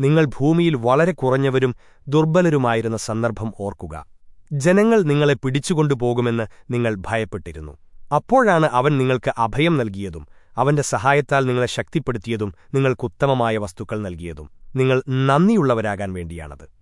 നിങ്ങൾ ഭൂമിയിൽ വളരെ കുറഞ്ഞവരും ദുർബലരുമായിരുന്ന സന്ദർഭം ഓർക്കുക. ജനങ്ങൾ നിങ്ങളെ പിടിച്ചുകൊണ്ടുപോകുമെന്ന് നിങ്ങൾ ഭയപ്പെട്ടിരുന്നു. അപ്പോഴാണ് അവൻ നിങ്ങൾക്ക് അഭയം നൽകിയതും അവന്റെ സഹായത്താൽ നിങ്ങളെ ശക്തിപ്പെടുത്തിയതും നിങ്ങൾക്കുത്തമമായ വസ്തുക്കൾ നൽകിയതും. നിങ്ങൾ നന്ദിയുള്ളവരാകാൻ വേണ്ടിയാണത്.